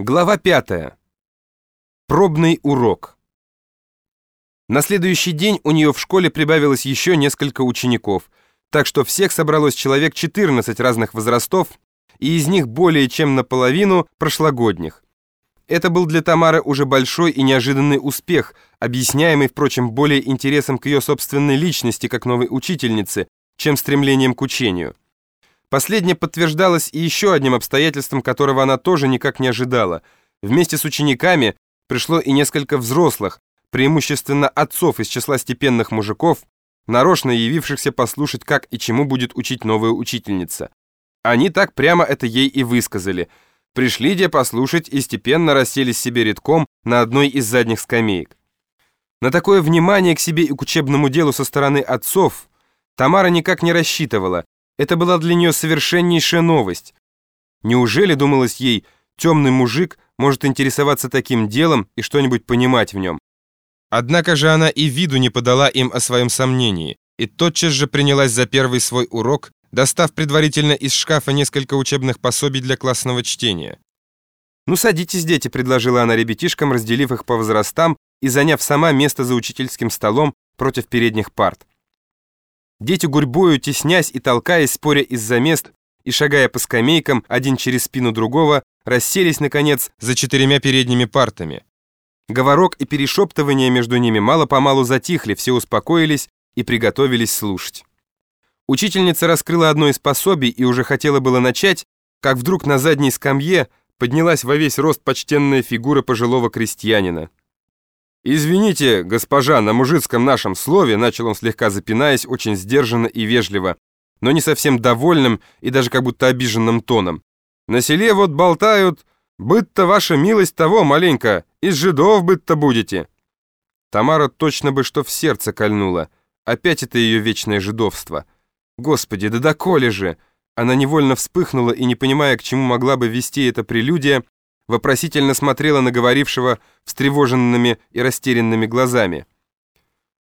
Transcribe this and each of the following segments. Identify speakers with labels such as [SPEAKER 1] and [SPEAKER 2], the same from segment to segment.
[SPEAKER 1] Глава 5. Пробный урок. На следующий день у нее в школе прибавилось еще несколько учеников, так что всех собралось человек 14 разных возрастов, и из них более чем наполовину прошлогодних. Это был для Тамары уже большой и неожиданный успех, объясняемый, впрочем, более интересом к ее собственной личности как новой учительницы, чем стремлением к учению. Последнее подтверждалось и еще одним обстоятельством, которого она тоже никак не ожидала. Вместе с учениками пришло и несколько взрослых, преимущественно отцов из числа степенных мужиков, нарочно явившихся послушать, как и чему будет учить новая учительница. Они так прямо это ей и высказали. Пришли где послушать и степенно расселись себе редком на одной из задних скамеек. На такое внимание к себе и к учебному делу со стороны отцов Тамара никак не рассчитывала, это была для нее совершеннейшая новость. Неужели, думалось ей, темный мужик может интересоваться таким делом и что-нибудь понимать в нем? Однако же она и виду не подала им о своем сомнении, и тотчас же принялась за первый свой урок, достав предварительно из шкафа несколько учебных пособий для классного чтения. «Ну, садитесь, дети», — предложила она ребятишкам, разделив их по возрастам и заняв сама место за учительским столом против передних парт. Дети гурьбою, теснясь и толкаясь, споря из-за мест и шагая по скамейкам, один через спину другого, расселись, наконец, за четырьмя передними партами. Говорок и перешептывания между ними мало-помалу затихли, все успокоились и приготовились слушать. Учительница раскрыла одно из пособий и уже хотела было начать, как вдруг на задней скамье поднялась во весь рост почтенная фигура пожилого крестьянина. «Извините, госпожа, на мужицком нашем слове», начал он слегка запинаясь, очень сдержанно и вежливо, но не совсем довольным и даже как будто обиженным тоном. «На селе вот болтают, быть-то ваша милость того маленько, из жидов быть-то будете». Тамара точно бы что в сердце кольнула. Опять это ее вечное жидовство. Господи, да доколе же! Она невольно вспыхнула и, не понимая, к чему могла бы вести эта прелюдия, вопросительно смотрела на говорившего встревоженными и растерянными глазами.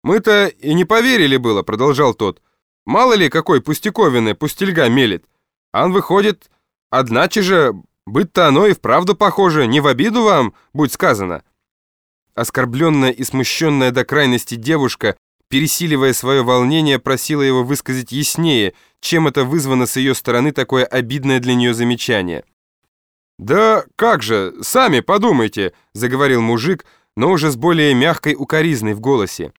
[SPEAKER 1] «Мы-то и не поверили было», — продолжал тот. «Мало ли, какой пустяковины пустельга мелет. Ан выходит, одначе же, быть-то оно и вправду похоже, не в обиду вам, будь сказано». Оскорбленная и смущенная до крайности девушка, пересиливая свое волнение, просила его высказать яснее, чем это вызвано с ее стороны такое обидное для нее замечание. «Да как же, сами подумайте», — заговорил мужик, но уже с более мягкой укоризной в голосе.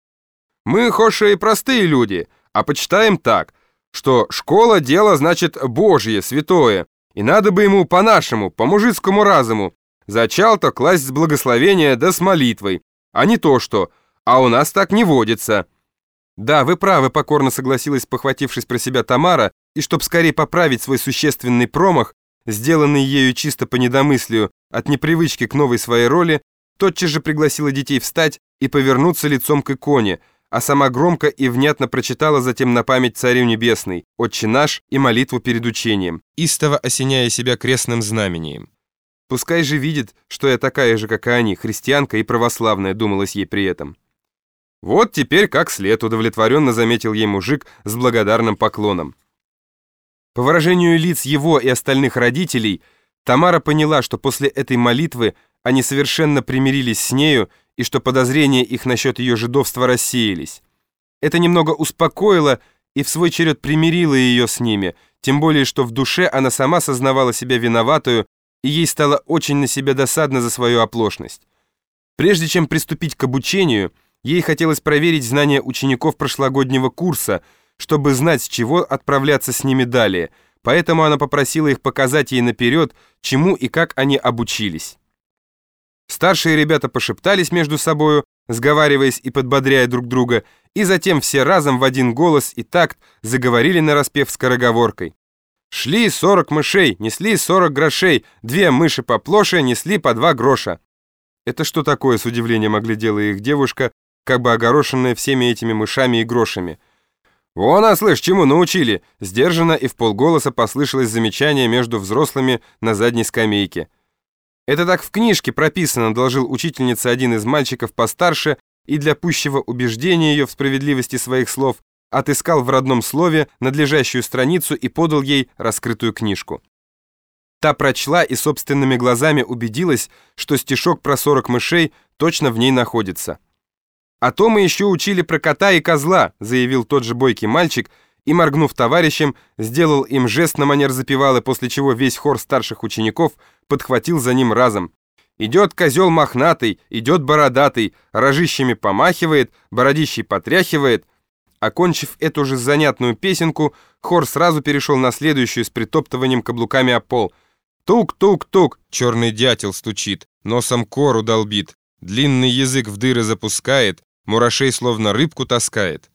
[SPEAKER 1] «Мы, хоша, и простые люди, а почитаем так, что школа — дело, значит, Божье, святое, и надо бы ему по-нашему, по-мужицкому разуму, зачал-то класть с благословения да с молитвой, а не то что, а у нас так не водится». «Да, вы правы», — покорно согласилась, похватившись про себя Тамара, и чтоб скорее поправить свой существенный промах, сделанный ею чисто по недомыслию, от непривычки к новой своей роли, тотчас же пригласила детей встать и повернуться лицом к иконе, а сама громко и внятно прочитала затем на память Царю Небесный, Отче наш и молитву перед учением, истово осеняя себя крестным знамением. Пускай же видит, что я такая же, как и они, христианка и православная, думалось ей при этом. Вот теперь как след удовлетворенно заметил ей мужик с благодарным поклоном. По выражению лиц его и остальных родителей, Тамара поняла, что после этой молитвы они совершенно примирились с нею и что подозрения их насчет ее жидовства рассеялись. Это немного успокоило и в свой черед примирило ее с ними, тем более, что в душе она сама сознавала себя виноватую, и ей стало очень на себя досадно за свою оплошность. Прежде чем приступить к обучению, ей хотелось проверить знания учеников прошлогоднего курса – чтобы знать, с чего отправляться с ними далее, поэтому она попросила их показать ей наперед, чему и как они обучились. Старшие ребята пошептались между собою, сговариваясь и подбодряя друг друга, и затем все разом в один голос и такт заговорили нараспев скороговоркой. Шли сорок мышей, несли сорок грошей, две мыши поплоше несли по два гроша. Это что такое, с удивлением оглядела их девушка, как бы огорошенная всеми этими мышами и грошами. «Вон, а слышь, чему научили?» Сдержанно и в полголоса послышалось замечание между взрослыми на задней скамейке. «Это так в книжке прописано», — доложил учительница один из мальчиков постарше и для пущего убеждения ее в справедливости своих слов отыскал в родном слове надлежащую страницу и подал ей раскрытую книжку. Та прочла и собственными глазами убедилась, что стишок про 40 мышей точно в ней находится. «А то мы еще учили про кота и козла», заявил тот же бойкий мальчик, и, моргнув товарищем, сделал им жест на манер запевалы, после чего весь хор старших учеников подхватил за ним разом. Идет козел мохнатый, идет бородатый, рожищами помахивает, бородищей потряхивает. Окончив эту же занятную песенку, хор сразу перешел на следующую с притоптыванием каблуками о пол. Тук-тук-тук, черный дятел стучит, носом кору долбит, длинный язык в дыры запускает, мурашей словно рыбку таскает.